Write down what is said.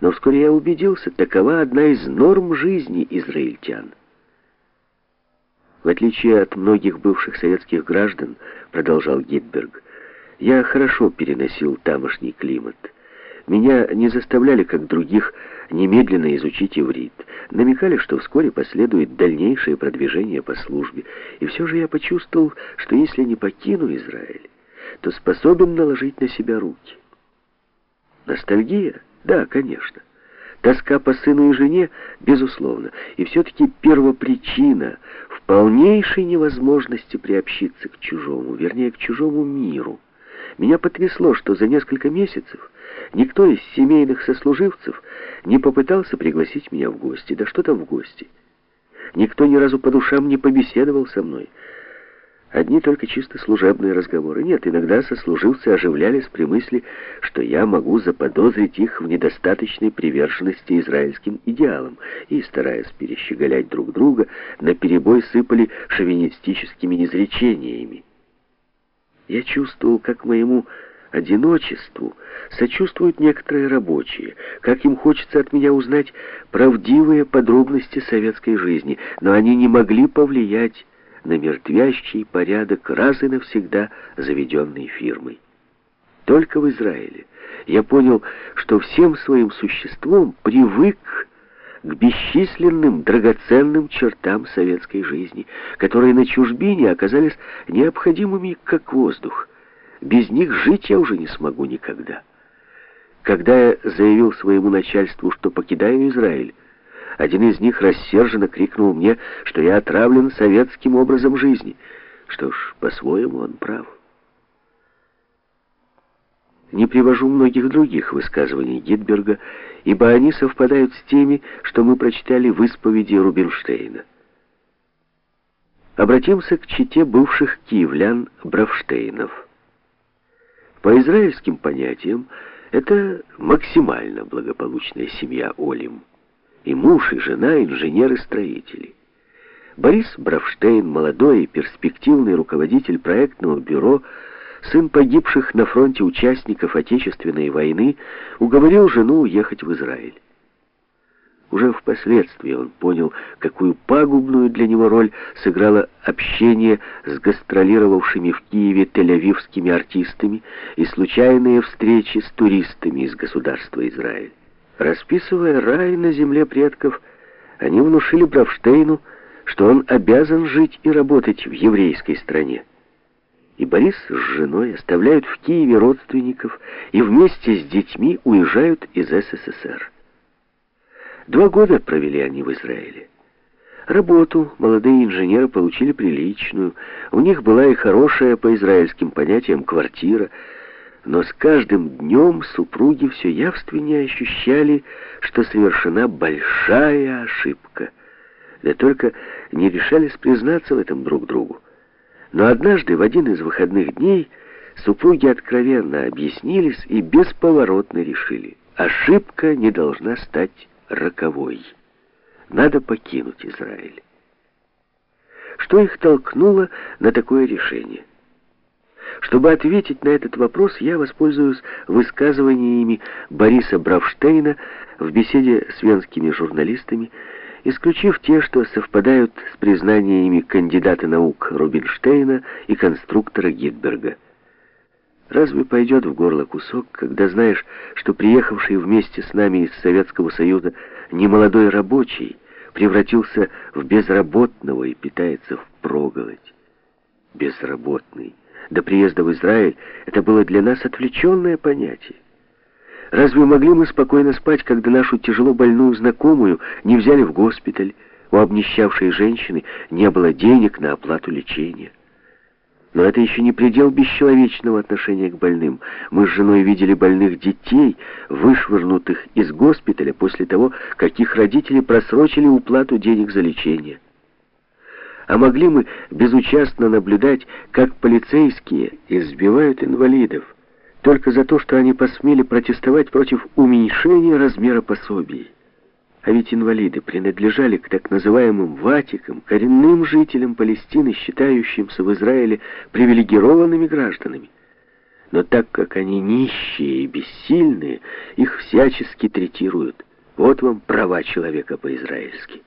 Но вскоре я убедился, такова одна из норм жизни израильтян. В отличие от многих бывших советских граждан, продолжал Гитберг, я хорошо переносил тамошний климат. Меня не заставляли, как других, немедленно изучить иврит. Намекали, что вскоре последует дальнейшее продвижение по службе. И все же я почувствовал, что если не покину Израиль, то способен наложить на себя руки. Ностальгия? Да, конечно. Тоска по сыну и жене, безусловно. И все-таки первопричина в полнейшей невозможности приобщиться к чужому, вернее, к чужому миру. Меня потрясло, что за несколько месяцев никто из семейных сослуживцев не попытался пригласить меня в гости. Да что там в гости? Никто ни разу по душам не побеседовал со мной. Одни только чисто служебные разговоры. Нет, иногда сослуживцы оживлялись при мысли, что я могу заподозрить их в недостаточной приверженности израильским идеалам, и, стараясь перещеголять друг друга, наперебой сыпали шовинистическими изречениями. Я чувствовал, как моему одиночеству сочувствуют некоторые рабочие, как им хочется от меня узнать правдивые подробности советской жизни, но они не могли повлиять на мертвящий порядок раз и навсегда заведенной фирмой. Только в Израиле я понял, что всем своим существом привык к бесчисленным драгоценным чертам советской жизни, которые на чужбине оказались необходимыми, как воздух. Без них жить я уже не смогу никогда. Когда я заявил своему начальству, что покидаю Израиль, один из них рассерженно крикнул мне, что я отравлен советским образом жизни. Что ж, по-своему он прав. Не привожу многих других высказываний Гитберга, ибо они совпадают с теми, что мы прочитали в исповеди Рубинштейна. Обратимся к чите бывших киевлян Бравштейнов. По израильским понятиям, это максимально благополучная семья Олим и муж, и жена, инженеры-строители. Борис Бравштейн, молодой и перспективный руководитель проектного бюро, сын погибших на фронте участников Отечественной войны, уговорил жену уехать в Израиль. Уже впоследствии он понял, какую пагубную для него роль сыграло общение с гастролировавшими в Киеве тель-авивскими артистами и случайные встречи с туристами из государства Израиль. Расписывая рай на земле предков, они внушили Бравштейну, что он обязан жить и работать в еврейской стране. И Борис с женой оставляют в Киеве родственников и вместе с детьми уезжают из СССР. Два года провели они в Израиле. Работу молодые инженеры получили приличную, у них была и хорошая по израильским понятиям квартира – но с каждым днем супруги все явственнее ощущали, что совершена большая ошибка. Да только не решались признаться в этом друг другу. Но однажды, в один из выходных дней, супруги откровенно объяснились и бесповоротно решили. Ошибка не должна стать роковой. Надо покинуть Израиль. Что их толкнуло на такое решение? Чтобы ответить на этот вопрос, я воспользуюсь высказываниями Бориса Бравштейна в беседе с венскими журналистами, исключив те, что совпадают с признаниями кандидата наук Рубинштейна и конструктора Гитберга. Разве пойдет в горло кусок, когда знаешь, что приехавший вместе с нами из Советского Союза немолодой рабочий превратился в безработного и питается в проголодь? Безработный. До приезда в Израиль это было для нас отвлеченное понятие. Разве могли мы спокойно спать, когда нашу тяжело больную знакомую не взяли в госпиталь, у обнищавшей женщины не было денег на оплату лечения? Но это еще не предел бесчеловечного отношения к больным. Мы с женой видели больных детей, вышвырнутых из госпиталя после того, как их родители просрочили уплату денег за лечение. А могли мы безучастно наблюдать, как полицейские избивают инвалидов, только за то, что они посмели протестовать против уменьшения размера пособий. А ведь инвалиды принадлежали к так называемым ватикам, коренным жителям Палестины, считающимся в Израиле привилегированными гражданами. Но так как они нищие и бессильные, их всячески третируют. Вот вам права человека по-израильски.